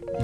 Yeah.